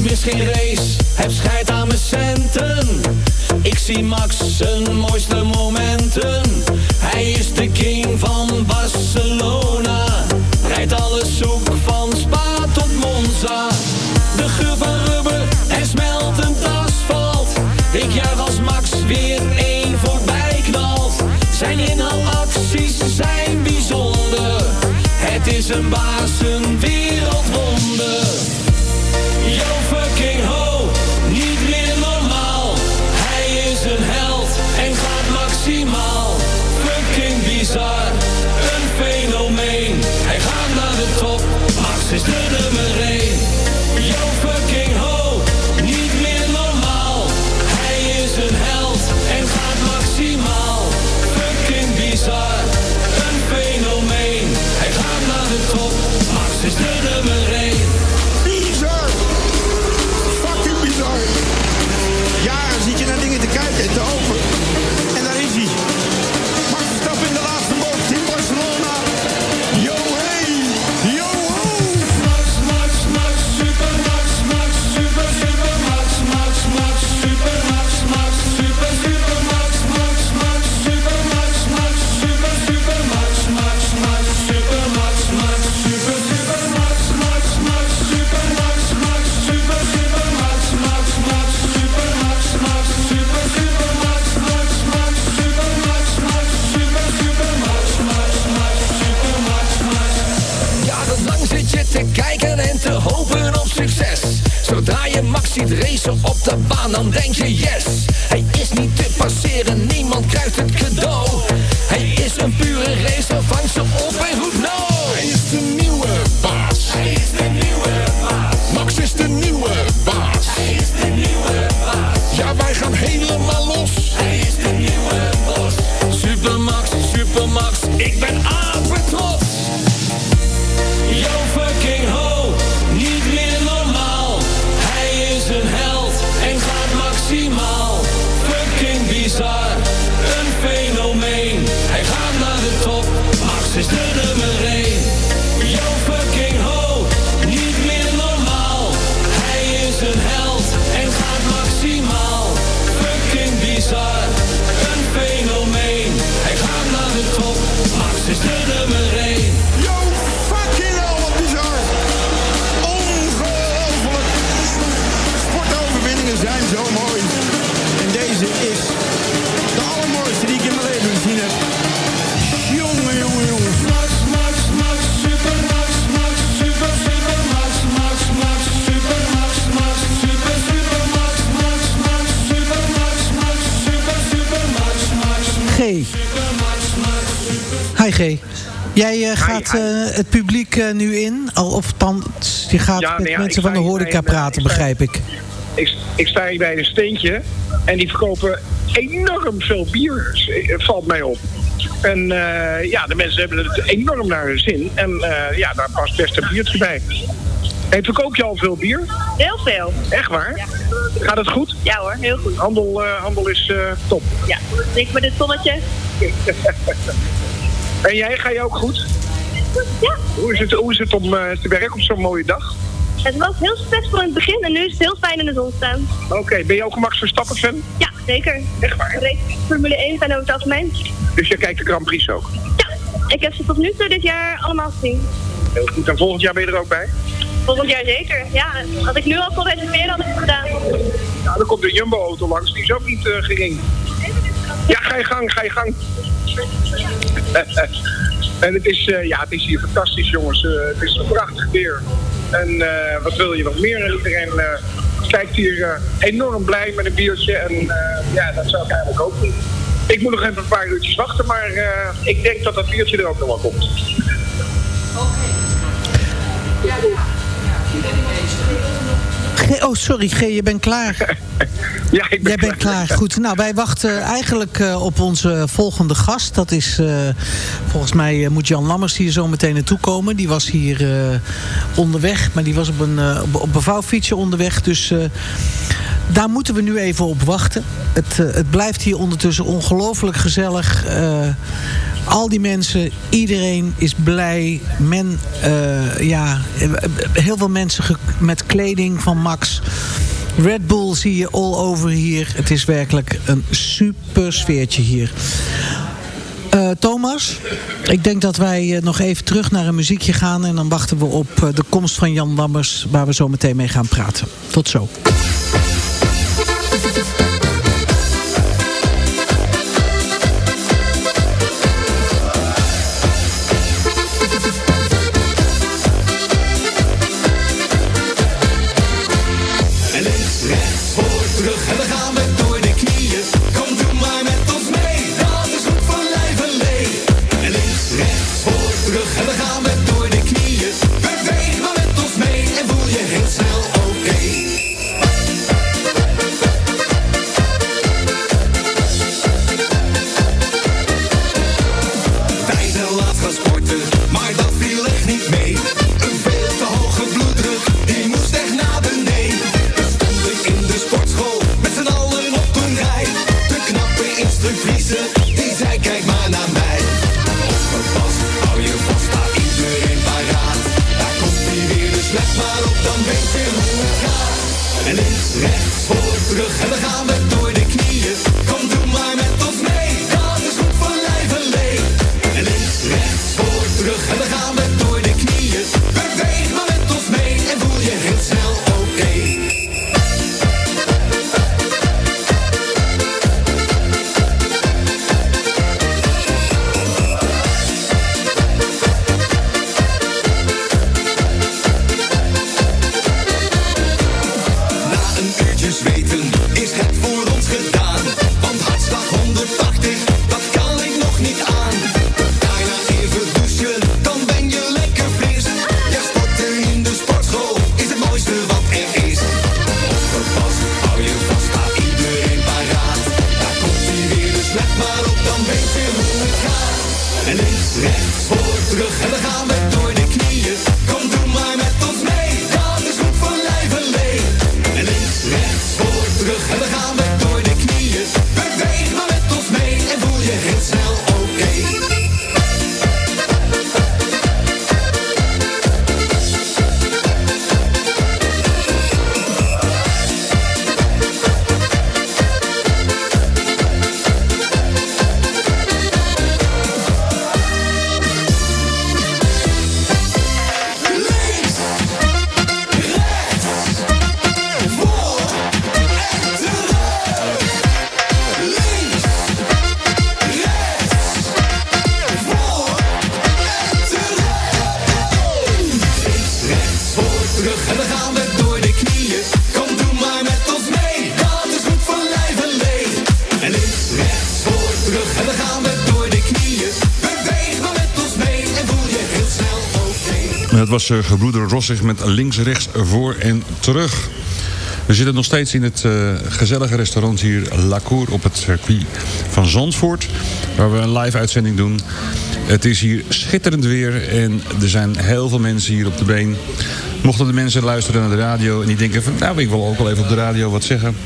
Mis geen race, heb scheid aan mijn centen. Ik zie Max zijn mooiste momenten. Hij is de king van Barcelona. Rijdt alles zoek van Spa tot Monza. De geur van rubber en smeltend asfalt. Ik juich als Max weer één voorbij knalt. Zijn inhaalacties zijn bijzonder. Het is een baas, een wereldwonder. Dan denk gaat met ja, mensen van de horeca eh, praten, ik sta- begrijp ik. Ik, ik sta hier bij een steentje en die verkopen enorm veel bier, eh, valt mij op. En eh, ja, de mensen hebben het enorm naar hun zin. En eh, ja, daar past best een biertje bij. Hey, verkoop je al veel bier? Heel veel. Echt waar? Gaat het goed? Ja hoor, heel goed. Handel, eh, handel is eh, top. Ja, drink met dit tonnetje. (laughs) En jij, ga je ook goed? Ja, Hoe is het, hoe is het om eh, te werken op zo'n mooie dag? Het was heel stressvol in het begin en nu is het heel fijn in de zon staan. Oké, ben je ook een Max Verstappen fan? Ja, zeker. Echt waar? Race Formule 1 zijn over het algemeen. Dus je kijkt de Grand Prix ook? Ja, ik heb ze tot nu toe dit jaar allemaal gezien. Heel goed. En volgend jaar ben je er ook bij? Volgend jaar zeker. Ja, als ik nu al kon reserveren, had ik het gedaan. Nou, dan komt de Jumbo-auto langs, die is ook niet eh, gering. Ja, ga je gang, ga je gang. (laughs) en het is, eh, ja, het is hier fantastisch, jongens. Eh, het is een prachtig weer. En eh, wat wil je nog meer? En iedereen eh, kijkt hier eh, enorm blij met een biertje. En ja, dat zou ik eigenlijk ook doen. Ik moet nog even een paar uurtjes wachten, maar ik denk dat dat biertje er ook nog wel komt. G, oh, sorry G, je bent klaar. (laughs) Ja, ik ben Jij bent klaar. Goed. Nou, wij wachten eigenlijk eh, op onze volgende gast. Dat is, eh, volgens mij eh, moet Jan Lammers hier zo meteen naartoe komen. Die was hier onderweg, maar die was op een, op, op een vouwfietsje onderweg. Dus daar moeten we nu even op wachten. Het, het blijft hier ondertussen ongelooflijk gezellig. Al die mensen, iedereen is blij. Men, ja, heel veel mensen met kleding van Max. Red Bull zie je all over hier. Het is werkelijk een super sfeertje hier. Eh, Thomas, ik denk dat wij eh, nog even terug naar een muziekje gaan... en dan wachten we op eh, de komst van Jan Lammers... waar we zo meteen mee gaan praten. Tot zo. Was uh, gebroeder Rossig met links, rechts, voor en terug. We zitten nog steeds in het eh, gezellige restaurant hier La Cour op het circuit van Zandvoort. Waar we een live uitzending doen. Het is hier schitterend weer en er zijn heel veel mensen hier op de been. Mochten de mensen luisteren naar de radio en die denken van... nou, ik wil ook wel even op de radio wat zeggen.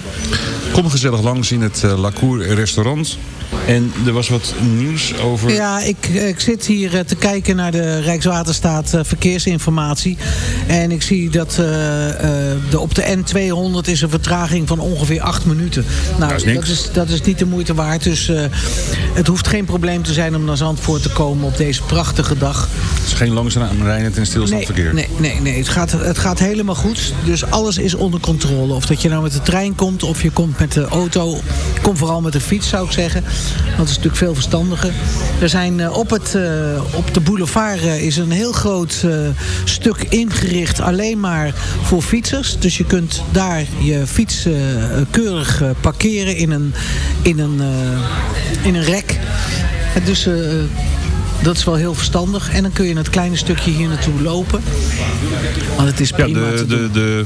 Kom gezellig langs in het uh, La Cour restaurant. En er was wat nieuws over... Ja, ik, ik zit hier eh, te kijken naar de Rijkswaterstaat eh, verkeersinformatie. En ik zie dat eh, de, op de N200 is een vertraging van ongeveer 8 minuten. Nou, Dat is dat is, dat is niet de moeite waard. Dus het hoeft geen probleem te zijn om naar Zandvoort te komen op deze prachtige dag. Is geen langzaam rijden en stilstaand Nee, verkeer. nee, nee, nee. Het, gaat, het gaat helemaal goed. Dus alles is onder controle. Of dat je nou met de trein komt of je komt met de auto. Kom vooral met de fiets zou ik zeggen. Dat is natuurlijk veel verstandiger. Er zijn eh, op, het, eh, op de boulevard eh, is een heel groot stuk ingericht alleen maar voor fietsers. Dus je kunt daar je fiets keurig parkeren in een, in een, in een rek. Dus dat is wel heel verstandig. En dan kun je het kleine stukje hier naartoe lopen. Want het is Ja, prima de, te de, doen. de,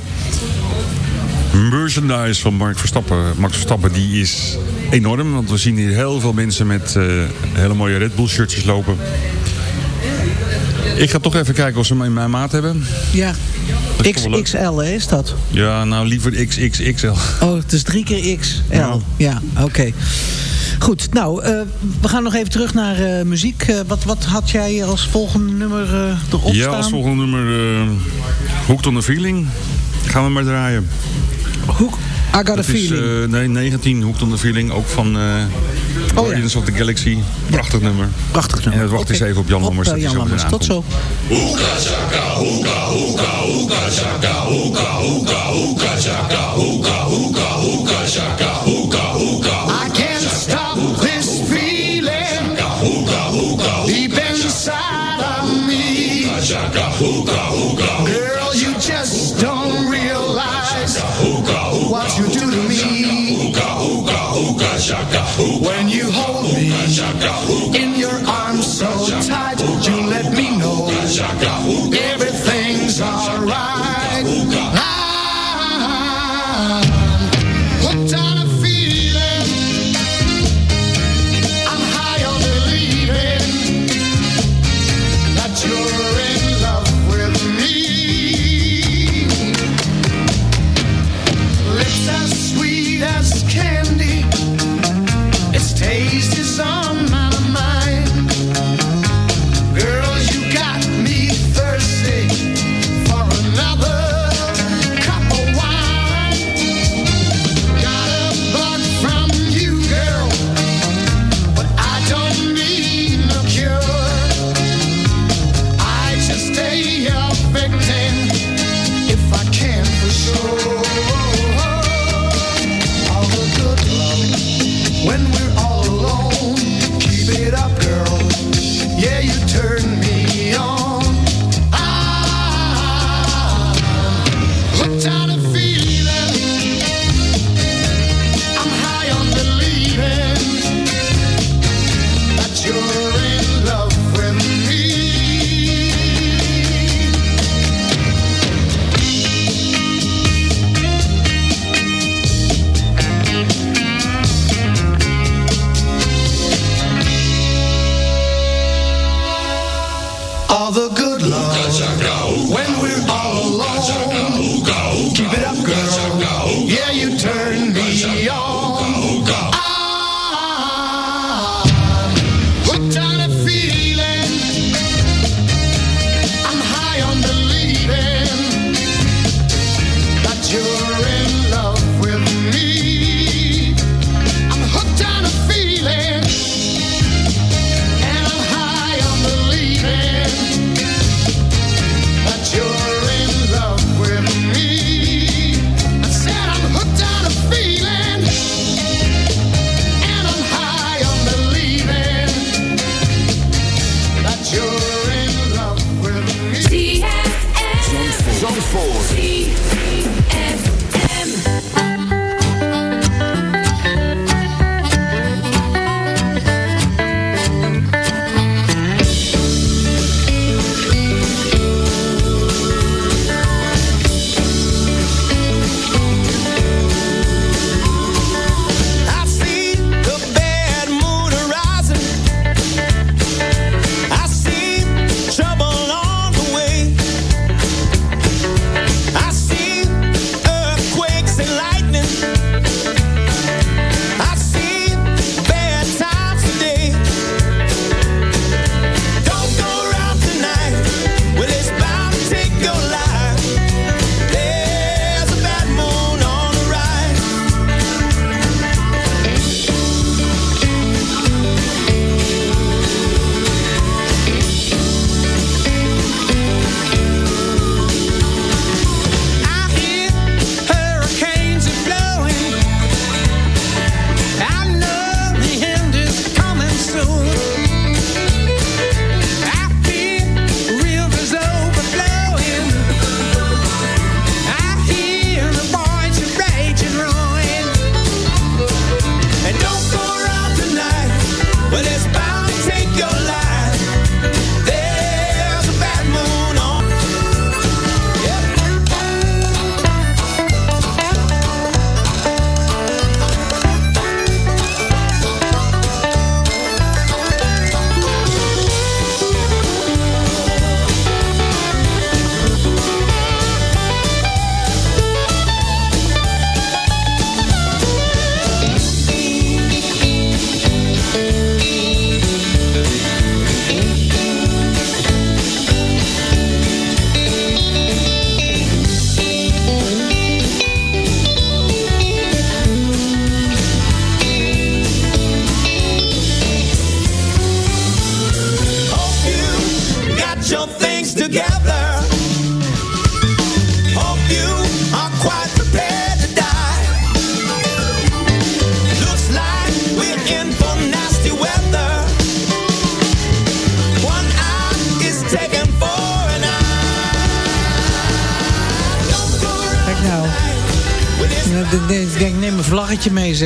merchandise van Mark Verstappen, Max Verstappen die is enorm. Want we zien hier heel veel mensen met eh, hele mooie Red Bull shirtjes lopen. Ik ga toch even kijken of ze hem in mijn maat hebben. Ja. XXL hè, is dat? Ja, nou liever XXXL. Oh, het is drie keer XL. Ja, oké. Goed, nou, eh, we gaan nog even terug naar eh, muziek. Eh, wat, wat had jij als volgende nummer eh, erop Ja, staan? als volgende nummer uh, Hooked on the Feeling. Gaan we maar draaien. Hoek, I got a Dat is, feeling. eh, nee, 19, Hooked on the Feeling. Ook van eh Guardians of the Galaxy. Prachtig nummer. Prachtig nummer. En het wacht eens even op Jan Op, Lammers. Lammers. Tot zo. Stop this feeling deep inside of me.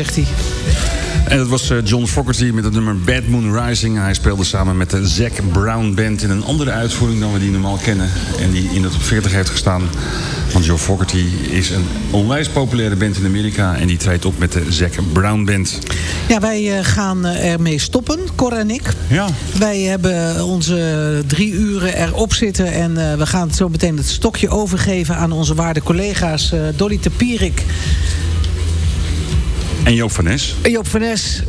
Zegt hij. En dat was eh, John Fogerty met het nummer Bad Moon Rising. Hij speelde samen met de Zac Brown Band in een andere uitvoering dan we die normaal kennen. En die in de top 40 heeft gestaan. Want John Fogerty is een onwijs populaire band in Amerika. En die treedt op met de Zac Brown Band. Ja, wij eh, gaan eh, ermee stoppen, Cor en ik. Ja. Wij hebben onze drie uren erop zitten. En eh, we gaan zo meteen het stokje overgeven aan onze waarde collega's eh, Dolly Tapierik En Joop van Nes. Joop van Nes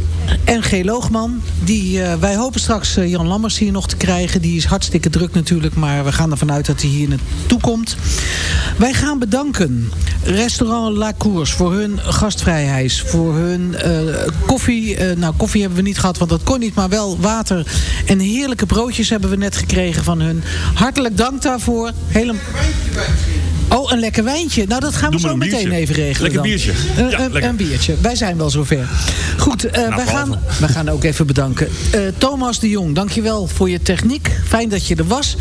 en G. Loogman. Die, eh, wij hopen straks eh, Jan Lammers hier nog te krijgen. Die is hartstikke druk natuurlijk. Maar we gaan ervan uit dat hij hier naartoe komt. Wij gaan bedanken Restaurant La Cours voor hun gastvrijheid. Voor hun eh, koffie. Eh, nou, koffie hebben we niet gehad, want dat kon niet. Maar wel water en heerlijke broodjes hebben we net gekregen van hun. Hartelijk dank daarvoor. Hele... Oh, een lekker wijntje. Nou, dat gaan we Doe zo een meteen even regelen Lekker dan. biertje. Een- Ja, een- lekker. een biertje. Wij zijn wel zover. Goed, eh, wij, gaan, wij gaan ook even bedanken. Eh, Thomas de Jong, dankjewel voor je techniek. Fijn dat je er was.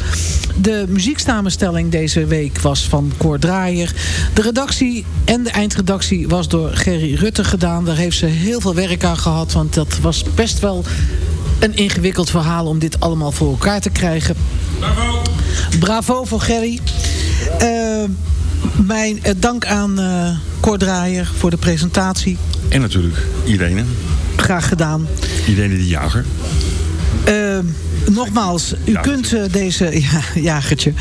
De muzieksamenstelling deze week was van Cor Draaier. De redactie en de eindredactie was door Gerry Rutte gedaan. Daar heeft ze heel veel werk aan gehad. Want dat was best wel een ingewikkeld verhaal om dit allemaal voor elkaar te krijgen. Bravo. Bravo voor Gerry. Eh, mijn eh, dank aan Cor Draaier voor de presentatie. En natuurlijk Irene. Graag gedaan. Irene de Jager. Nogmaals, u kunt deze... (laughs) Ja, jagertje.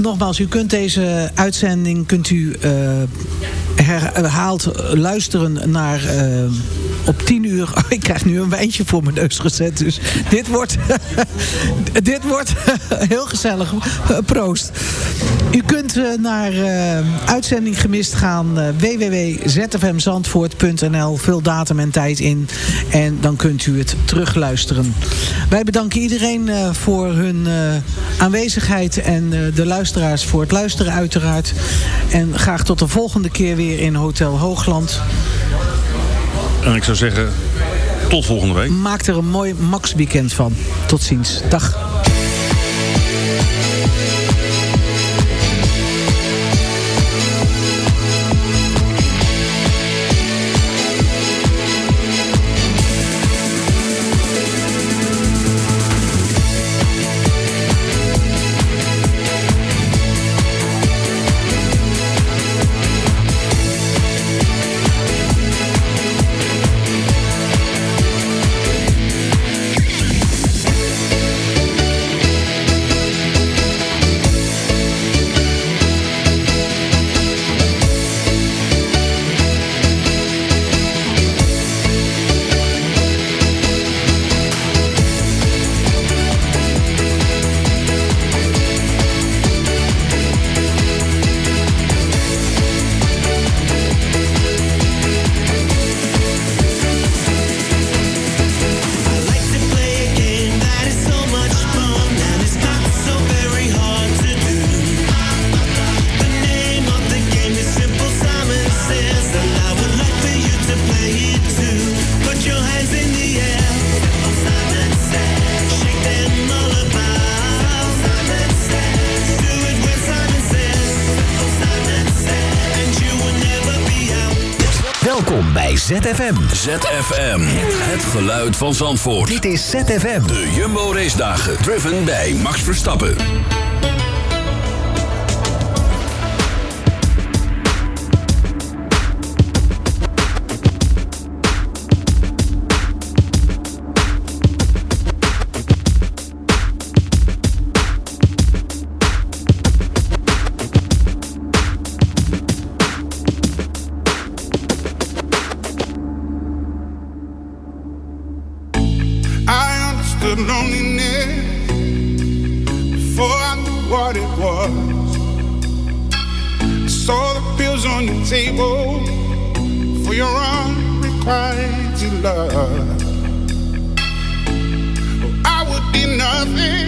Nogmaals, u kunt deze uitzending... kunt u herhaald luisteren naar... eh, op 10 uur... Oh, ik krijg nu een wijntje voor mijn neus gezet. Dus dit wordt... (laughs) dit wordt (laughs) heel gezellig. Proost. U kunt eh, naar eh, uitzending gemist gaan. eh, www.zfmzandvoort.nl Vul datum en tijd in. En dan kunt u het terugluisteren. Wij bedanken iedereen eh, voor hun eh, aanwezigheid. En eh, de luisteraars voor het luisteren uiteraard. En graag tot de volgende keer weer in Hotel Hoogland. En ik zou zeggen, tot volgende week. Maak er een mooi Max weekend van. Tot ziens. Dag. ZFM. ZFM. Het geluid van Zandvoort. Dit is ZFM. De Jumbo Race Dagen. Driven bij Max Verstappen. Nothing